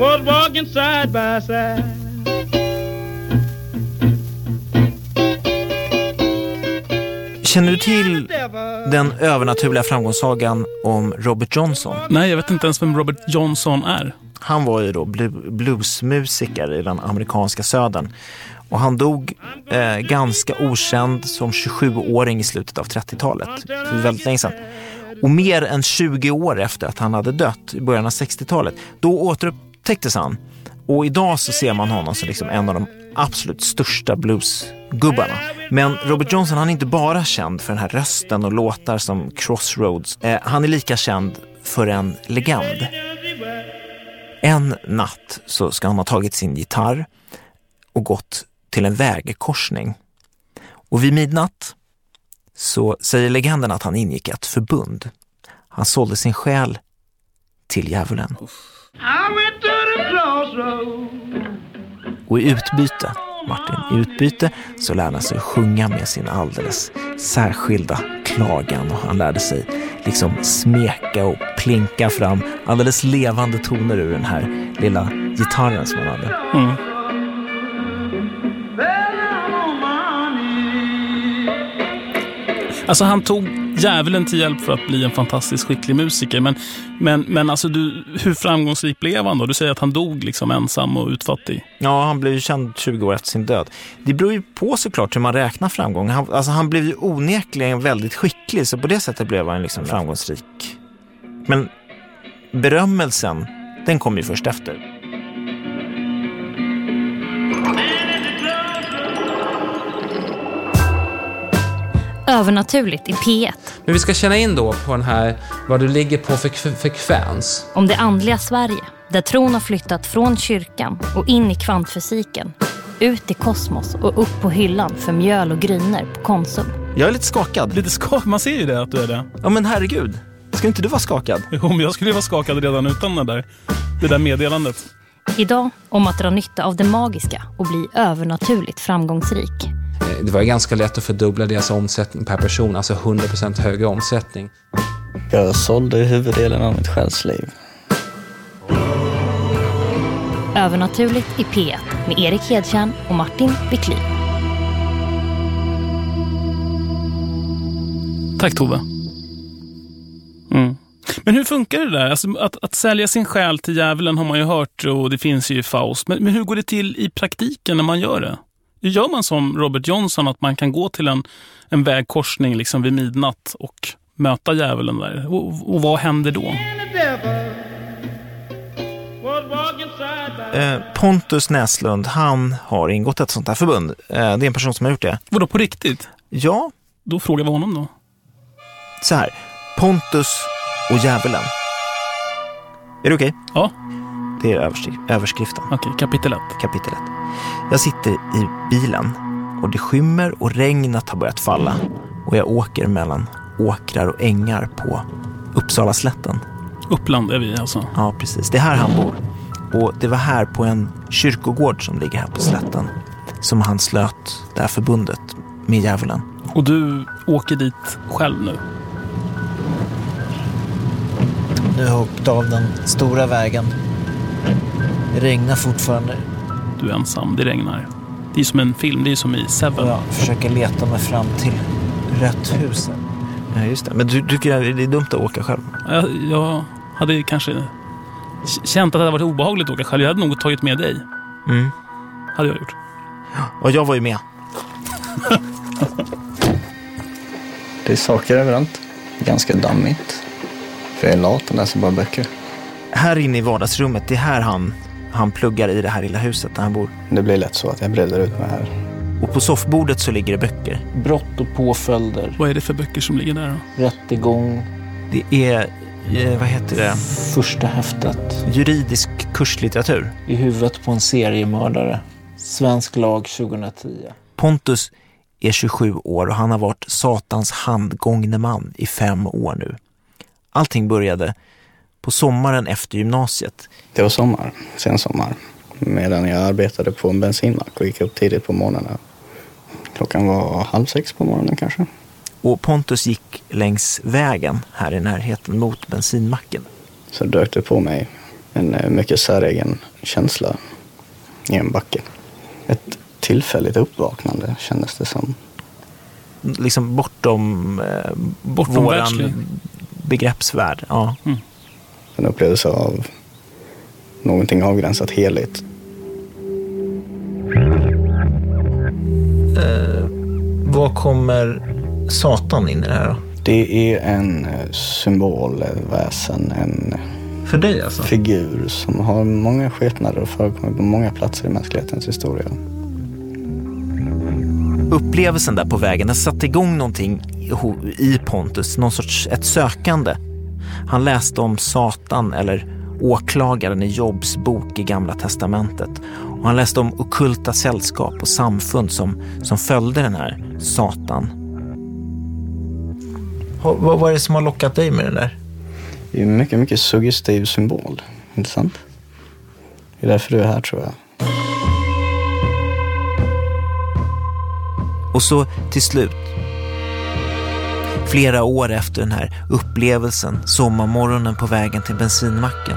was walking side by side. Känner du till den övernaturliga framgångssagan om Robert Johnson? Nej, jag vet inte ens vem Robert Johnson är. Han var ju då bluesmusiker i den amerikanska södern. Och han dog eh, ganska okänd som 27-åring i slutet av 30-talet. För väldigt länge sedan. Och mer än 20 år efter att han hade dött i början av 60-talet, då upptäcktes han. Och idag så ser man honom som liksom en av de absolut största bluesgubbarna. Men Robert Johnson han är inte bara känd för den här rösten och låtar som Crossroads. Eh, han är lika känd för en legend. En natt så ska han ha tagit sin gitarr och gått till en vägkorsning. Och vid midnatt så säger legenden att han ingick ett förbund. Han sålde sin själ till djävulen. Och i utbyte, Martin, i utbyte så lärde han sig sjunga med sin alldeles särskilda klagan och han lärde sig liksom smeka och plinka fram alldeles levande toner ur den här lilla gitarren som han hade. Mm. Alltså han tog djävulen till hjälp för att bli en fantastiskt skicklig musiker. Men, men, men alltså du, hur framgångsrik blev han då? Du säger att han dog liksom ensam och utfattig. Ja, han blev ju känd 20 år efter sin död. Det beror ju på såklart hur man räknar framgång. Han, alltså han blev ju onekligen väldigt skicklig, så på det sättet blev han liksom framgångsrik. Men berömmelsen, den kom ju först efter. Övernaturligt i P1. Men vi ska känna in då på den här, vad du ligger på för frekvens. Om det andliga Sverige, där tron har flyttat från kyrkan och in i kvantfysiken. Ut i kosmos och upp på hyllan för mjöl och gryner på Konsum. Jag är lite skakad. Lite skakad? Man ser ju det att du är det. Ja men herregud. Ska inte du vara skakad? Jo, men jag skulle vara skakad redan utan det där, det där meddelandet. Idag om att dra nytta av det magiska och bli övernaturligt framgångsrik. Eh, det var ganska lätt att fördubbla deras omsättning per person, alltså 100% högre omsättning. Jag sålde huvuddelen av mitt själsliv. Övernaturligt i P1 med Erik Hedtjärn och Martin Wiklin. Tack Tove. Mm. Men hur funkar det där? Alltså, att, att sälja sin själ till djävulen har man ju hört och det finns ju i Faust. Men, men hur går det till i praktiken när man gör det? Gör man som Robert Johnson, att man kan gå till en, en vägkorsning liksom vid midnatt och möta djävulen där? Och, och vad händer då? Eh, Pontus Näslund, han har ingått ett sånt här förbund. Eh, det är en person som har gjort det. Vadå, på riktigt? Ja. Då frågar vi honom då. Så här, Pontus och djävulen. Är det okej? Okay? Ja. Det är överskriften. Okej, okay, kapitel 1. Kapitel 1. Jag sitter i bilen och det skymmer och regnet har börjat falla och jag åker mellan åkrar och ängar på Uppsala slätten. Uppland är vi alltså? Ja, precis. Det är här han bor. Och det var här på en kyrkogård som ligger här på slätten som han slöt det här förbundet med djävulen. Och du åker dit själv nu? Nu har jag åkt av den stora vägen. Det regnar fortfarande du är ensam, det regnar. Det är som en film, det är som i Seven. Jag försöker leta mig fram till rätt hus. Ja, just det. Men du tycker det är dumt att åka själv? Jag, jag hade kanske känt att det hade varit obehagligt att åka själv. Jag hade nog tagit med dig. Mm. Hade jag gjort. Och jag var ju med. det är saker överallt. Ganska dammigt. För jag är lat och läser bara böcker. Här inne i vardagsrummet, det är här han han pluggar i det här lilla huset där han bor. Det blir lätt så att jag breddar ut mig här. Och på soffbordet så ligger det böcker. Brott och påföljder. Vad är det för böcker som ligger där då? Rättegång. Det är, eh, vad heter det? Första häftet. Juridisk kurslitteratur. I huvudet på en seriemördare. Svensk lag 2010. Pontus är 27 år och han har varit satans handgångne man i fem år nu. Allting började på sommaren efter gymnasiet. Det var sommar, sen sommar. Medan jag arbetade på en bensinmack och gick upp tidigt på morgonen. Klockan var halv sex på morgonen kanske. Och Pontus gick längs vägen här i närheten mot bensinmacken. Så dök det på mig en eh, mycket säregen känsla i en backe. Ett tillfälligt uppvaknande kändes det som. Liksom bortom, eh, Bortom våran världslig. begreppsvärld. Ja. En upplevelse av någonting avgränsat heligt. Vad kommer Satan in i det här då? Det är en eh, symbol, ett väsen, en För dig alltså? figur som har många skepnader och förekommer på många platser i mänsklighetens historia. Upplevelsen där på vägen, den satte igång någonting i Pontus, någon sorts ett sökande. Han läste om Satan eller åklagaren i Jobs bok i Gamla Testamentet. Och han läste om okulta sällskap och samfund som, som följde den här Satan. Vad, vad är det som har lockat dig med det där? Det är mycket, mycket suggestiv symbol. Inte sant? Det är därför du är här tror jag. Och så till slut, flera år efter den här upplevelsen, sommarmorgonen på vägen till bensinmacken.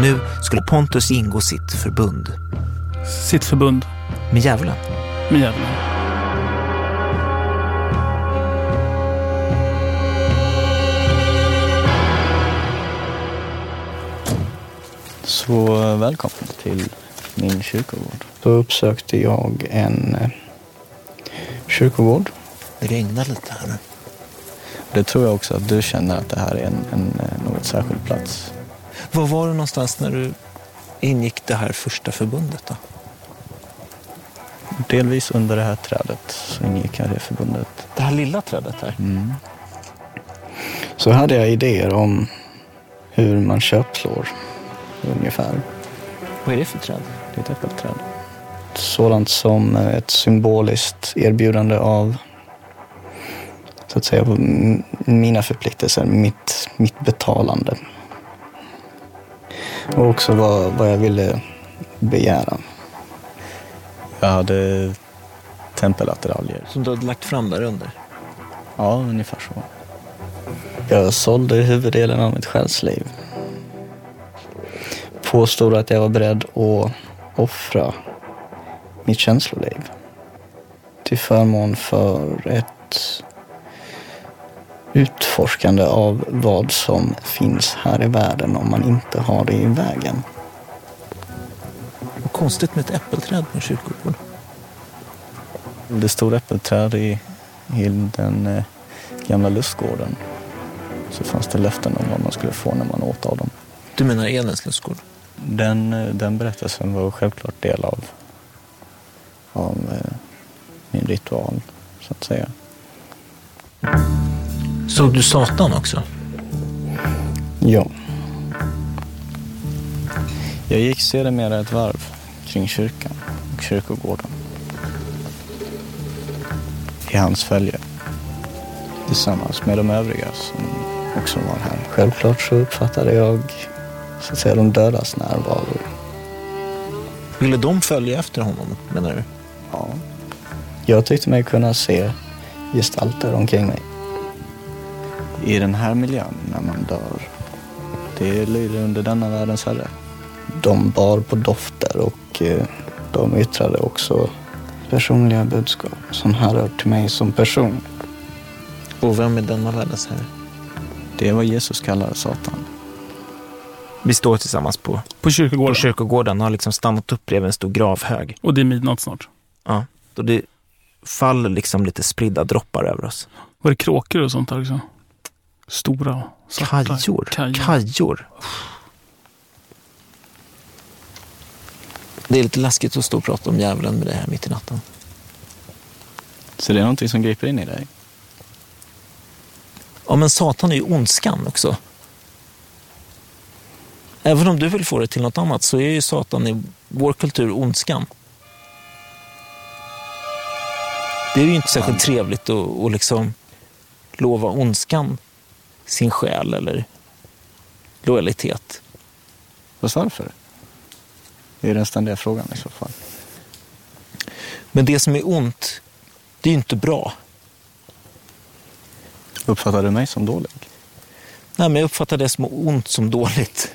Nu skulle Pontus ingå sitt förbund Sitt förbund med djävulen. med djävulen. Så eh, välkommen till min kyrkogård. Då uppsökte jag en eh, kyrkogård. Det regnar lite här nu. Det tror jag också att du känner att det här är en, en eh, något särskild plats. Var var du någonstans när du ingick det här första förbundet då? Delvis under det här trädet så ingick jag det förbundet. Det här lilla trädet här. Så hade jag idéer om hur man köpslår ungefär. Vad är det för träd? Det är ett äppelträd. Sådant som ett symboliskt erbjudande av så att säga mina förpliktelser, mitt, mitt betalande. Och också vad, vad jag ville begära. Jag hade tempelattiraljer. Som du hade lagt fram där under? Ja, ungefär så. Jag sålde huvuddelen av mitt själsliv. Påstod att jag var beredd att offra mitt känsloliv till förmån för ett utforskande av vad som finns här i världen om man inte har det i vägen. Vad konstigt med ett äppelträd på en kyrkogård. Det stod äppelträd i, i den eh, gamla lustgården. Så fanns det löften om vad man skulle få när man åt av dem. Du menar Edens lustgård? Den, eh, den berättelsen var självklart del av, av eh, min ritual, så att säga. Såg du Satan också? Ja. Jag gick sedermera ett varv kring kyrkan och kyrkogården. I hans följe. Tillsammans med de övriga som också var här. Självklart så uppfattade jag så att säga de dödas närvaro. Ville de följa efter honom, menar du? Ja. Jag tyckte mig kunna se gestalter omkring mig. I den här miljön när man dör, det lyder under denna världens herre. De bar på dofter och eh, de yttrade också personliga budskap som härrör till mig som person. Och vem är denna världens herre? Det var Jesus kallade Satan. Vi står tillsammans på, På på kyrkogården. kyrkogården och har liksom stannat upp bredvid en stor gravhög. Och det är midnatt snart. Ja. Och det faller liksom lite spridda droppar över oss. Var det kråkor och sånt där också? Stora. svarta Kajor. Kajor. Kajor. Det är lite läskigt att stå och prata om djävulen med det här mitt i natten. Så det är någonting som griper in i dig? Ja, men Satan är ju ondskan också. Även om du vill få det till något annat så är ju Satan i vår kultur ondskan. Det är ju inte särskilt trevligt att, att liksom lova ondskan sin själ eller lojalitet. Fast varför? Det är den ständiga frågan i så fall. Men det som är ont, det är ju inte bra. Uppfattar du mig som dålig? Nej, men jag uppfattar det som ont som dåligt.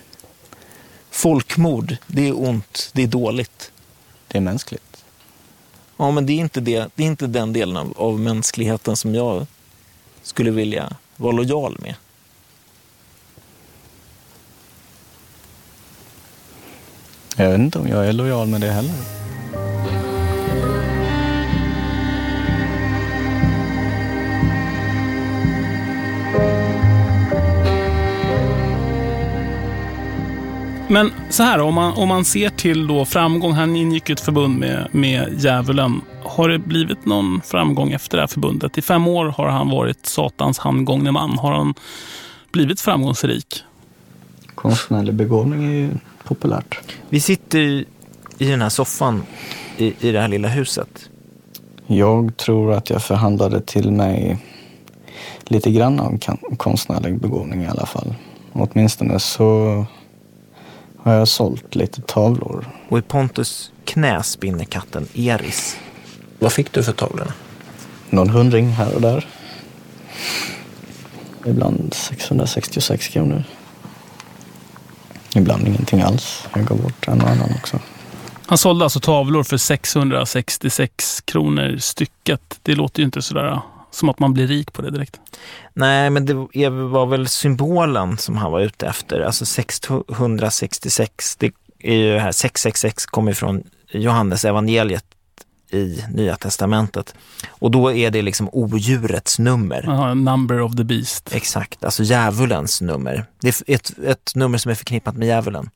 folkmord, det är ont, det är dåligt. Det är mänskligt. Ja, men det är inte, det, det är inte den delen av, av mänskligheten som jag skulle vilja vara lojal med. Jag vet inte om jag är lojal med det heller. Men så här, om man, om man ser till då framgång. Han ingick ett förbund med, med djävulen. Har det blivit någon framgång efter det här förbundet? I fem år har han varit satans handgångne man. Har han blivit framgångsrik? Konstnärlig begåvning är ju populärt. Vi sitter i, i den här soffan i, i det här lilla huset. Jag tror att jag förhandlade till mig lite grann av konstnärlig begåvning i alla fall. Åtminstone så har jag sålt lite tavlor. Och i Pontus knä spinner katten Eris. Vad fick du för tavlorna? Någon hundring här och där. Ibland 666 kronor. Ibland ingenting alls. Jag gav bort en och annan också. Han sålde alltså tavlor för 666 kronor stycket. Det låter ju inte sådär som att man blir rik på det direkt. Nej, men det var väl symbolen som han var ute efter. Alltså 666, det är ju här 666 kommer från Johannes evangeliet i Nya Testamentet. Och då är det liksom odjurets nummer. Aha, number of the beast. Exakt, alltså djävulens nummer. Det är ett, ett nummer som är förknippat med djävulen.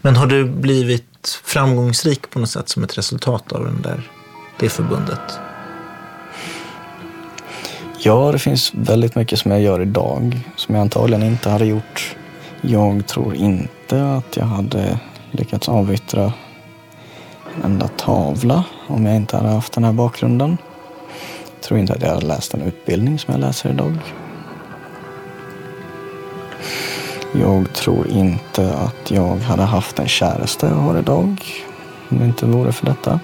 Men har du blivit framgångsrik på något sätt som ett resultat av den där, det förbundet? Ja, det finns väldigt mycket som jag gör idag som jag antagligen inte hade gjort. Jag tror inte att jag hade lyckats avyttra en enda tavla om jag inte hade haft den här bakgrunden. Jag tror inte att jag hade läst den utbildning som jag läser idag. Jag tror inte att jag hade haft en käresta jag har idag om det inte vore för detta.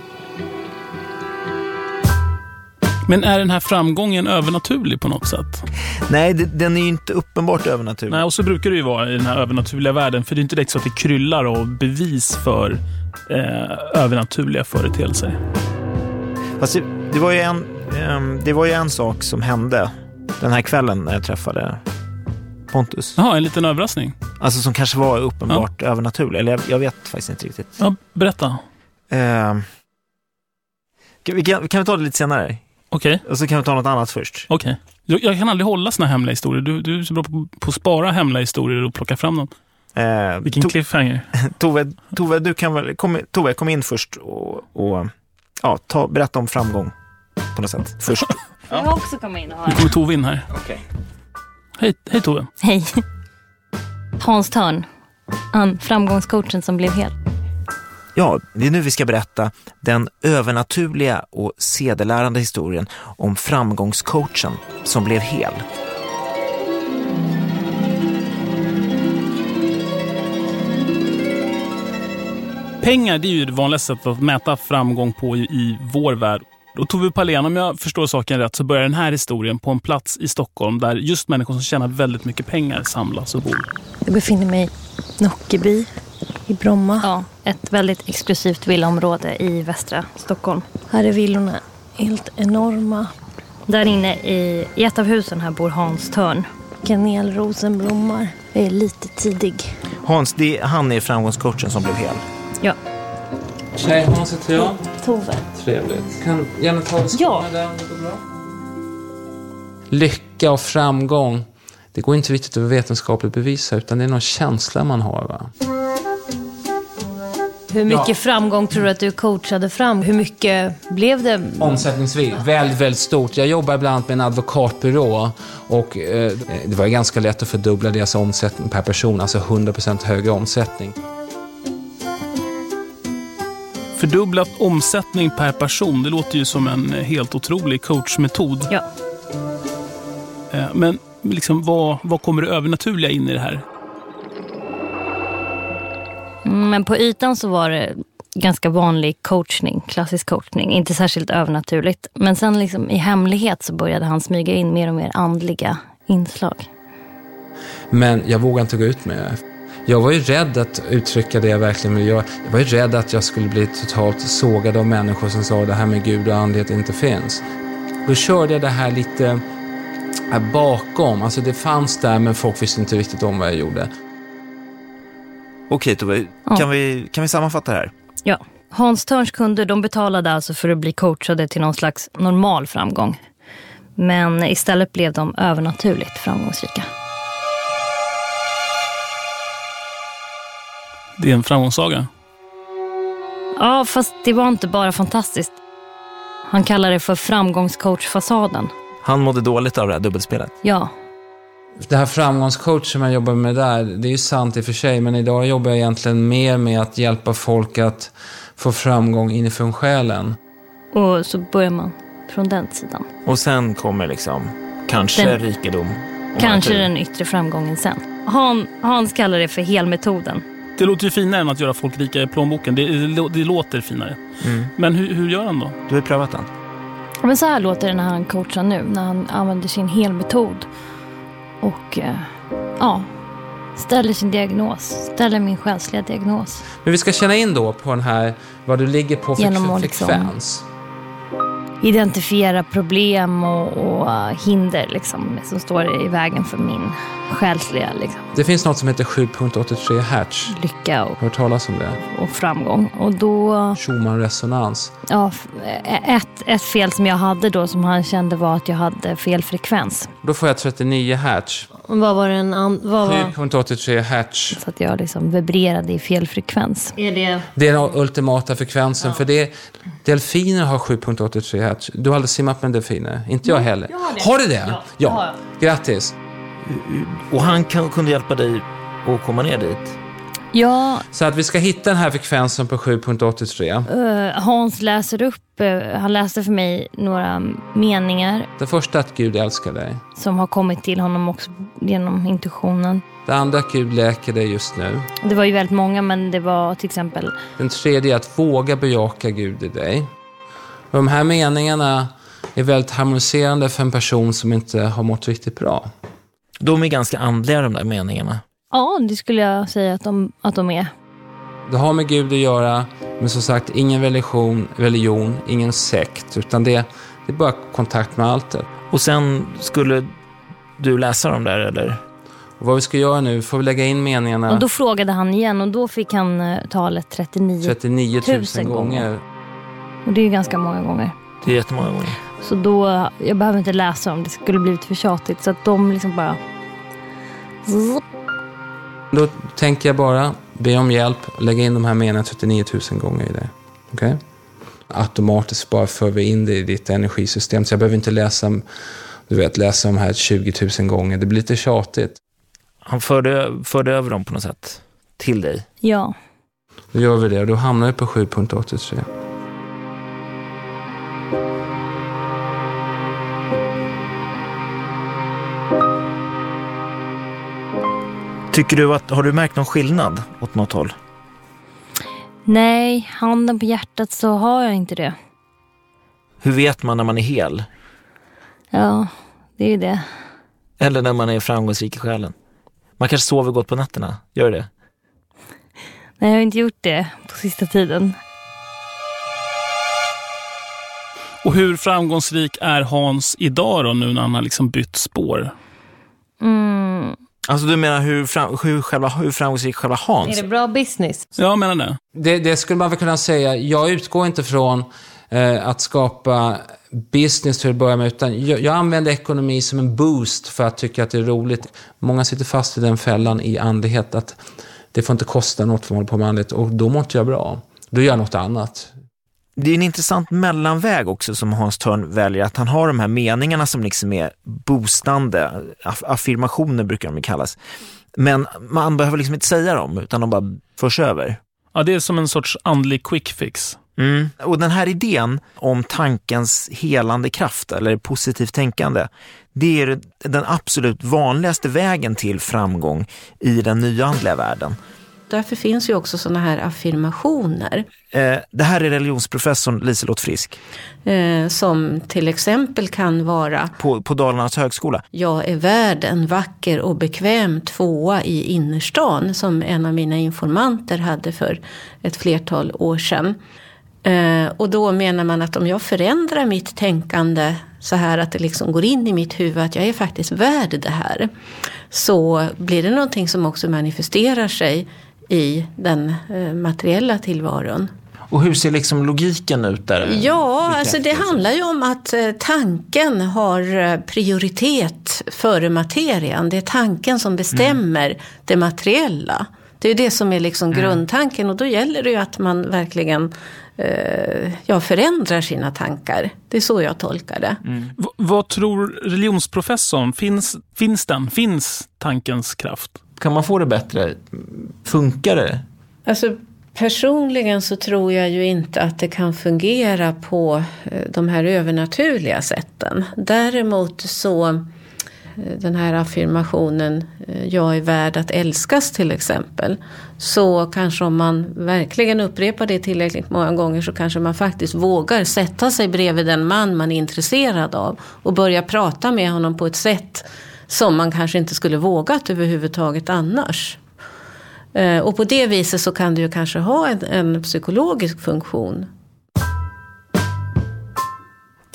Men är den här framgången övernaturlig på något sätt? Nej, det, den är ju inte uppenbart övernaturlig. Nej, och så brukar det ju vara i den här övernaturliga världen. För det är inte direkt så att det kryllar av bevis för eh, övernaturliga företeelser. Fast det, det, var ju en, ehm, det var ju en sak som hände den här kvällen när jag träffade Pontus. Jaha, en liten överraskning. Alltså som kanske var uppenbart övernaturlig. Eller jag, jag vet faktiskt inte riktigt. Ja, berätta. Ehm, kan, vi kan, kan vi ta det lite senare? Okej, Och så kan vi ta något annat först. okej. Jag, jag kan aldrig hålla såna hemliga historier. Du, du är så bra på, på att spara hemliga historier och plocka fram dem. Eh, Vilken To- cliffhanger. Tove, Tove, du kan väl, kom, Tove, kom in först och, och ja, ta, berätta om framgång på något sätt. Först. Jag vill också komma in och Nu höra. kommer Tove in här. Okej. Hej, hej Tove. Hej. Hans Törn. Han, framgångscoachen som blev hel. Ja, det är nu vi ska berätta den övernaturliga och sedelärande historien om framgångscoachen som blev hel. Pengar det är ju det vanligaste sättet att mäta framgång på i, vår värld. Och Tove Palén, om jag förstår saken rätt så börjar den här historien på en plats i Stockholm där just människor som tjänar väldigt mycket pengar samlas och bor. Jag befinner mig i Nockeby i Bromma. Ja, ett väldigt exklusivt villaområde i västra Stockholm. Här är villorna helt enorma. Där inne i, i ett av husen här bor Hans Törn. Kanelrosen blommar. Jag är lite tidig. Hans, det, han är framgångscoachen som blev hel. Ja, Tjej, Hans heter jag. Tove. Trevligt. Kan gärna ta det Ja. där om det går bra. Lycka och framgång, det går inte riktigt att vetenskapligt bevisa utan det är någon känsla man har. Va? Hur mycket Ja. framgång tror du att du coachade fram? Hur mycket blev det? Omsättningsvis, väldigt, väldigt stort. Jag jobbar bland annat med en advokatbyrå och eh, det var ganska lätt att fördubbla deras omsättning per person, alltså 100% högre omsättning. Fördubblat omsättning per person, det låter ju som en helt otrolig coachmetod. ja. Eh, Men liksom, vad, vad kommer det övernaturliga in i det här? Mm, men på ytan så var det ganska vanlig coachning, klassisk coachning. Inte särskilt övernaturligt. Men sen liksom i hemlighet så började han smyga in mer och mer andliga inslag. Men jag vågade inte gå ut med det. Jag var ju rädd att uttrycka det jag verkligen ville göra. Jag var ju rädd att jag skulle bli totalt sågad av människor som sa det här med Gud och andlighet inte finns. Då körde jag det här lite här bakom. Alltså det fanns där men folk visste inte riktigt om vad jag gjorde. Okej Tove, Ja. kan, vi, kan vi sammanfatta det här? Ja. Hans Törns kunder de betalade alltså för att bli coachade till någon slags normal framgång. Men istället blev de övernaturligt framgångsrika. Det är en framgångssaga. Ja, fast det var inte bara fantastiskt. Han kallar det för framgångscoachfasaden. Han mådde dåligt av det här dubbelspelet. Ja, Det här framgångscoach som jag jobbar med där, det är ju sant i och för sig, men idag jobbar jag egentligen mer med att hjälpa folk att få framgång inifrån själen. och så börjar man från den sidan. Och sen kommer liksom kanske Den- rikedom. Kanske den yttre framgången sen. Han, Hans kallar det för helmetoden. Det låter ju finare än att göra folk rika i plånboken. Det, det, det låter finare. Mm. Men hur, hur gör han då? Du har ju prövat den. Men så här låter det när han coachar nu, när han använder sin helmetod. Och eh, ja, ställer sin diagnos, ställer min själsliga diagnos. Men vi ska känna in då på den här, vad du ligger på för Genom liksom- frekvens. Identifiera problem och, och eh, hinder liksom, som står i vägen för min själsliga liksom, Det finns något som heter 7.83 Hertz. lycka och, Hört talas om det? och framgång. Och då, Schumann-resonans. ja, eh, ett, ett fel som jag hade då som han kände var att jag hade fel frekvens. Då får jag 39 Hertz. Vad var den an- vad var... 7.83 Hertz. Så att jag liksom vibrerade i fel frekvens. Är det... Det är den ultimata frekvensen. För det, delfiner har 7.83 Hertz. Du har aldrig simmat med delfiner? Inte jag heller. Har du det? Ja. Grattis. Och han kan, kunde hjälpa dig att komma ner dit. Ja, Så att vi ska hitta den här frekvensen på 7.83. eh, Hans läser upp, eh, han läste för mig några meningar Det första att Gud älskar dig. som har kommit till honom också genom intuitionen. Det andra att Gud läker dig just nu. Det var ju väldigt många, men det var till exempel Den tredje att våga bejaka Gud i dig. Och de här meningarna är väldigt harmoniserande för en person som inte har mått riktigt bra. De är ganska andliga de där meningarna. Ja, det skulle jag säga att de, att de är. Det har med Gud att göra, men som sagt, ingen religion, religion ingen sekt, utan det, det är bara kontakt med alltet. Och sen skulle du läsa dem där eller? Och vad vi ska göra nu, får vi lägga in meningarna Och då frågade han igen och då fick han eh, talet 39. 39 000 tusen gånger. gånger. Och det är ju ganska många gånger. Det är jättemånga gånger. Så då, jag behöver inte läsa dem, det skulle blivit för tjatigt. Så att de liksom bara... Zzz. Då tänker jag bara be om hjälp, lägga in de här meningarna 39 000 gånger i det. Okej? Automatiskt bara för vi in det i ditt energisystem. Så jag behöver inte läsa, du vet, läsa de här 20 000 gånger. Det blir lite tjatigt. Han förde, förde över dem på något sätt till dig. Ja. Då gör vi det och då hamnar vi på 7.83. Tycker du att, har du märkt någon skillnad åt något håll? Nej, handen på hjärtat så har jag inte det. Hur vet man när man är hel? Ja, det är ju det. Eller när man är framgångsrik i själen? Man kanske sover gott på nätterna, gör det? Nej, jag har inte gjort det på sista tiden. Och hur framgångsrik är Hans idag då, nu när han har liksom bytt spår? Mm. Alltså du menar hur, fram, hur, själva, hur framgångsrik själva Hans Är det bra business? Ja, jag menar det. Det, det skulle man väl kunna säga. Jag utgår inte från eh, att skapa business till att börja med, utan jag, jag använder ekonomi som en boost för att tycka att det är roligt. Många sitter fast i den fällan i andlighet att det får inte kosta något för att hålla på med andlighet och då mår inte jag bra. Då gör jag något annat. Det är en intressant mellanväg också som Hans Törn väljer, att han har de här meningarna som liksom är boostande, aff- affirmationer brukar de kallas. Men man behöver liksom inte säga dem, utan de bara förs över. Ja, det är som en sorts andlig quick fix. Mm. Och den här idén om tankens helande kraft, eller positivt tänkande, det är den absolut vanligaste vägen till framgång i den nya andliga världen. Därför finns ju också sådana här affirmationer. Eh, det här är religionsprofessorn Liselott Frisk. Eh, som till exempel kan vara På, på Dalarnas högskola. Jag är värd en vacker och bekväm tvåa i innerstan som en av mina informanter hade för ett flertal år sedan. Eh, och då menar man att om jag förändrar mitt tänkande så här att det liksom går in i mitt huvud att jag är faktiskt värd det här. Så blir det någonting som också manifesterar sig i den eh, materiella tillvaron. Och hur ser liksom logiken ut där? Ja, alltså det handlar ju om att eh, tanken har eh, prioritet före materian. Det är tanken som bestämmer mm. det materiella. Det är det som är liksom mm. grundtanken och då gäller det ju att man verkligen eh, ja, förändrar sina tankar. Det är så jag tolkar det. Mm. vad tror religionsprofessorn? Finns, finns den? Finns tankens kraft? Kan man få det bättre? Funkar det? Alltså Personligen så tror jag ju inte att det kan fungera på eh, de här övernaturliga sätten. Däremot så eh, den här affirmationen eh, jag är värd att älskas till exempel. Så kanske om man verkligen upprepar det tillräckligt många gånger så kanske man faktiskt vågar sätta sig bredvid den man man är intresserad av och börja prata med honom på ett sätt som man kanske inte skulle vågat överhuvudtaget annars. Eh, och på det viset så kan det ju kanske ha en, en psykologisk funktion.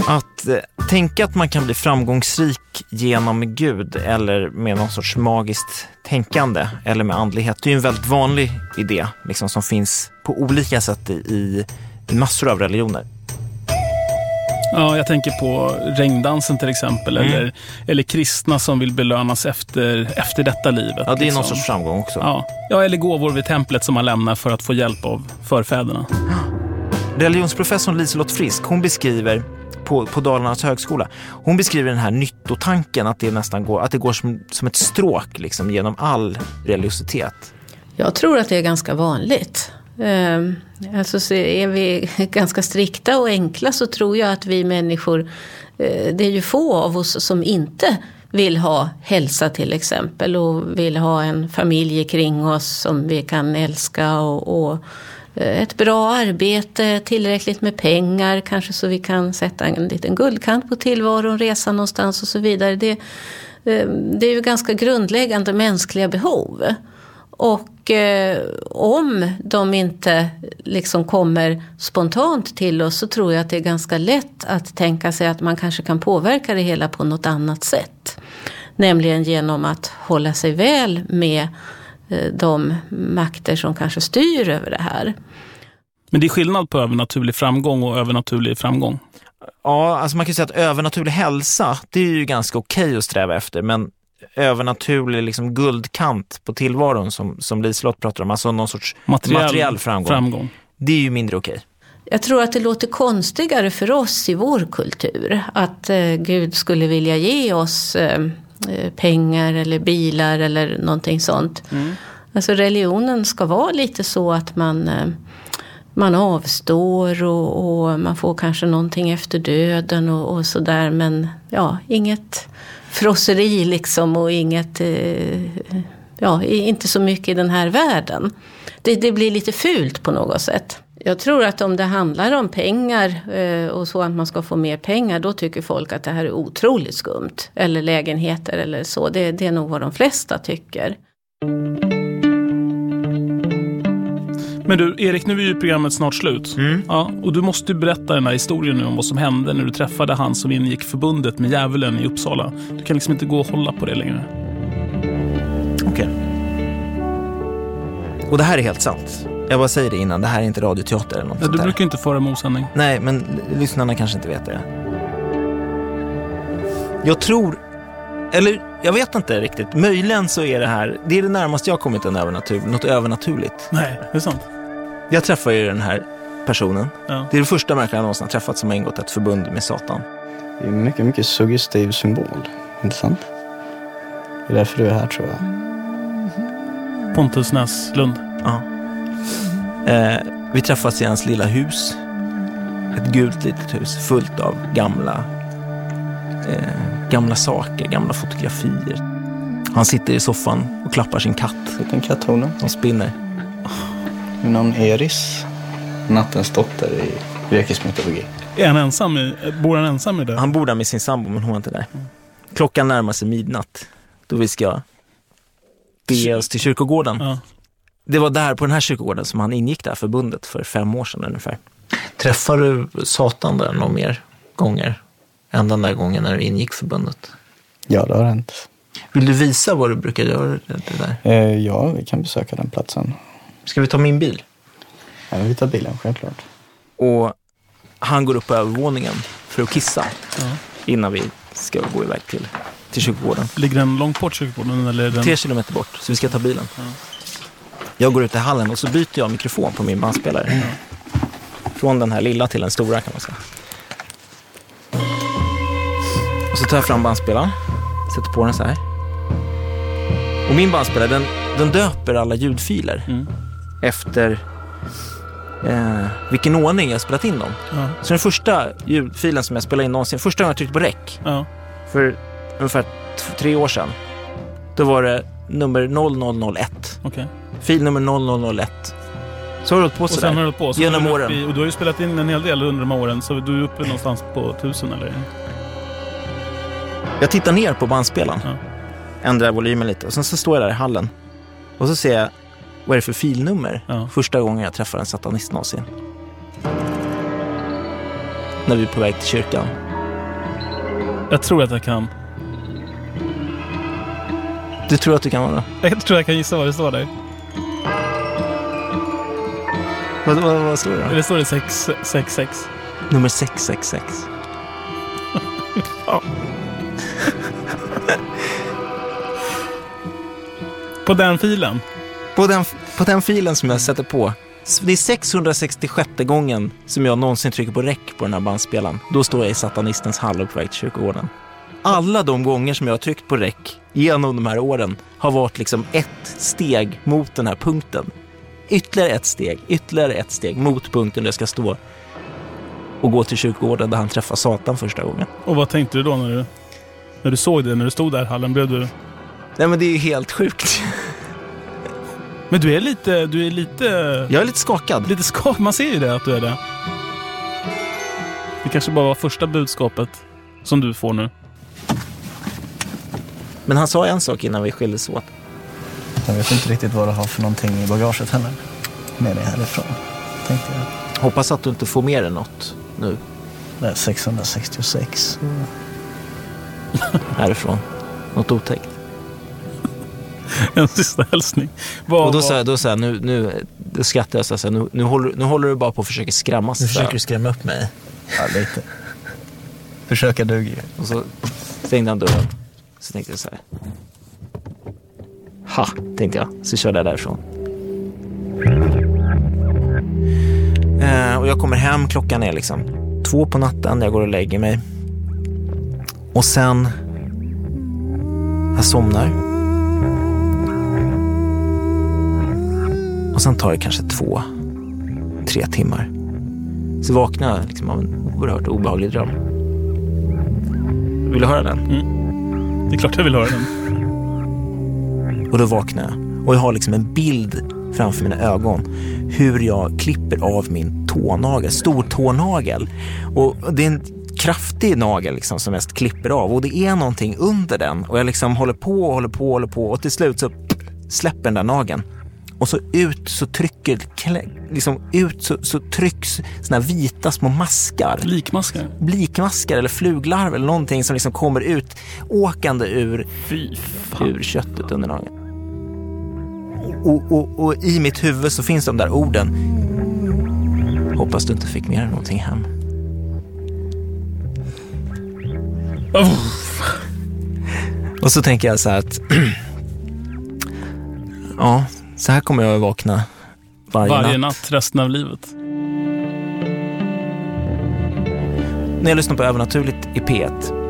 Att eh, tänka att man kan bli framgångsrik genom Gud eller med någon sorts magiskt tänkande eller med andlighet, det är ju en väldigt vanlig idé liksom, som finns på olika sätt i, i massor av religioner. Ja, jag tänker på regndansen till exempel. Mm. Eller, eller kristna som vill belönas efter, efter detta livet. Ja, det är liksom. någon sorts framgång också. Ja. ja, eller gåvor vid templet som man lämnar för att få hjälp av förfäderna. Religionsprofessorn Liselott Frisk, hon beskriver på, på Dalarnas högskola. Hon beskriver den här nyttotanken, att det nästan går, att det går som, som ett stråk liksom, genom all religiositet. Jag tror att det är ganska vanligt. Ehm, alltså så är vi ganska strikta och enkla så tror jag att vi människor, eh, det är ju få av oss som inte vill ha hälsa till exempel och vill ha en familj kring oss som vi kan älska och, och eh, ett bra arbete, tillräckligt med pengar, kanske så vi kan sätta en liten guldkant på tillvaron, resa någonstans och så vidare. Det, ehm, det är ju ganska grundläggande mänskliga behov. Och eh, om de inte liksom kommer spontant till oss så tror jag att det är ganska lätt att tänka sig att man kanske kan påverka det hela på något annat sätt. Nämligen genom att hålla sig väl med eh, de makter som kanske styr över det här. Men det är skillnad på övernaturlig framgång och övernaturlig framgång? Ja, alltså man kan säga att övernaturlig hälsa, det är ju ganska okej okay att sträva efter, men övernaturlig liksom guldkant på tillvaron som, som Liselott pratar om, alltså någon sorts materiell, materiell framgång. framgång. Det är ju mindre okej. Jag tror att det låter konstigare för oss i vår kultur att eh, Gud skulle vilja ge oss eh, eh pengar eller bilar eller någonting sånt. Mm. Alltså religionen ska vara lite så att man, eh, man avstår och, och, man får kanske någonting efter döden och, och sådär men ja, inget frosseri liksom och inget, eh, ja, inte så mycket i den här världen. Det, det blir lite fult på något sätt. Jag tror att om det handlar om pengar eh, och så att man ska få mer pengar, då tycker folk att det här är otroligt skumt. Eller lägenheter eller så. Det, det är nog vad de flesta tycker. Men du, Erik, nu är ju programmet snart slut. Mm. Ja, och du måste berätta den här historien nu om vad som hände när du träffade han som ingick förbundet med djävulen i Uppsala. Du kan liksom inte gå och hålla på det längre. Okej. Okay. Och det här är helt sant. Jag bara säger det innan, det här är inte radioteater eller något ja, Du brukar inte föra med osanning. Nej, men lyssnarna kanske inte vet det. Jag tror, eller jag vet inte riktigt. Möjligen så är det här, det är det närmaste jag kommit en övernatur, något övernaturligt. Nej, det är sant. Jag träffar ju den här personen. Ja. Det är det första människan jag någonsin har träffat som har ingått ett förbund med Satan. Det är en mycket, mycket suggestiv symbol. Inte sant? Det är därför du är här tror jag. Pontus Näslund. Ja. Eh, vi träffas i hans lilla hus. Ett gult litet hus fullt av gamla, eh, gamla saker, gamla fotografier. Han sitter i soffan och klappar sin katt. Liten katthona. Som spinner. Någon Eris, nattens dotter i grekisk mytologi. Är han ensam i, bor han ensam i det? Han bor där med sin sambo men hon är inte där. Klockan närmar sig midnatt då vi ska bege oss till kyrkogården. Ja. Det var där på den här kyrkogården som han ingick där förbundet för fem år sedan ungefär. Träffar du Satan där några mer gånger än den där gången när du ingick förbundet? Ja, det har hänt. Vill du visa vad du brukar göra det där? Eh, ja, vi kan besöka den platsen. Ska vi ta min bil? Ja, vi tar bilen, självklart. Och han går upp på övervåningen för att kissa Ja. innan vi ska gå iväg till, till kyrkogården. Ligger den långt bort kyrkogården? Eller den... Tre kilometer bort, så vi ska ta bilen. Jag går ut i hallen och så byter jag mikrofon på min bandspelare. Från den här lilla till den stora kan man säga. Och så tar jag fram bandspelaren, sätter på den så här. Och min bandspelare den, den döper alla ljudfiler Mm. Efter eh, vilken ordning jag spelat in dem. Ja. Så den första ljudfilen som jag spelade in någonsin, första gången jag tryckte på rec Ja. för ungefär tre år sedan, då var det nummer 0001. Okej. Fil nummer 0001. Så har det hållit på Och sen sådär. har du hållit på. Så Genom du åren. I, och du har ju spelat in en hel del under de här åren. Så du är uppe någonstans på tusen eller? Jag tittar ner på bandspelaren, Ja. ändrar volymen lite och sen så står jag där i hallen och så ser jag vad är det för filnummer Ja. första gången jag träffar en satanist någonsin. När vi är på väg till kyrkan. Jag tror att jag kan. Du tror att du kan vara Jag tror jag kan gissa vad det står där. Vad, vad, vad står det då? Eller står det 666? Nummer 666. På den filen? På den, på den filen som jag sätter på, det är 666 gången som jag någonsin trycker på räck på den här bandspelaren. Då står jag i satanistens hall och på väg till kyrkogården. Alla de gånger som jag har tryckt på räck genom de här åren har varit liksom ett steg mot den här punkten. Ytterligare ett steg, ytterligare ett steg mot punkten där jag ska stå och gå till kyrkogården där han träffar Satan första gången. Och vad tänkte du då när du, när du såg det? När du stod där i hallen? Blev du... Nej men det är ju helt sjukt. Men du är lite... Du är lite... Jag är lite skakad. Lite skap. Man ser ju det att du är det. Det kanske bara var första budskapet som du får nu. Men han sa en sak innan vi skildes åt. Jag vet inte riktigt vad du har för någonting i bagaget heller. Med dig härifrån, tänkte jag. Hoppas att du inte får med dig något nu Det är 666. härifrån. Något otäckt. En sista hälsning. Och då sa jag, då sa jag nu, nu skrattade jag och sa, nu, nu, håller, nu håller du bara på att försöka skrämmas. Nu försöker du skrämma upp mig. Ja, lite. Försöka duger. Och så stängde han dörren. Så tänkte jag så här. Ha, tänkte jag. Så körde jag därifrån. Eh, och jag kommer hem, klockan är liksom två på natten, jag går och lägger mig. Och sen, jag somnar. Och sen tar det kanske två, tre timmar. Så vaknar jag liksom av en oerhört obehaglig dröm. Vill du höra den? Det är klart jag vill höra den. Och då vaknar jag. Och jag har liksom en bild framför mina ögon. Hur jag klipper av min tånagel, stor tånagel. Och det är en kraftig nagel liksom som jag klipper av. Och det är någonting under den. Och jag liksom håller på och håller på och håller på. Och till slut så släpper den där nageln. Och så ut så trycker, liksom ut så, så trycks såna här vita små maskar Likmaskar. blikmaskar eller fluglarv eller någonting som liksom kommer ut åkande ur, ur köttet under nageln. Och, och, och i mitt huvud så finns de där orden. Hoppas du inte fick med dig någonting hem. Oh, Och så tänker jag så här att ja, så här kommer jag att vakna varje, varje natt. natt resten av livet. När jag lyssnar på Övernaturligt i P1.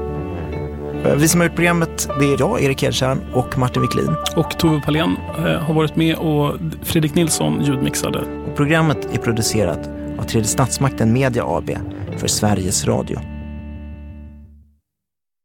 Vi som har gjort programmet, det är jag, Erik Hedtjärn och Martin Wiklin. Och Tove Palén eh, har varit med och Fredrik Nilsson ljudmixade. Och programmet är producerat av Tredje Statsmakten Media AB för Sveriges Radio.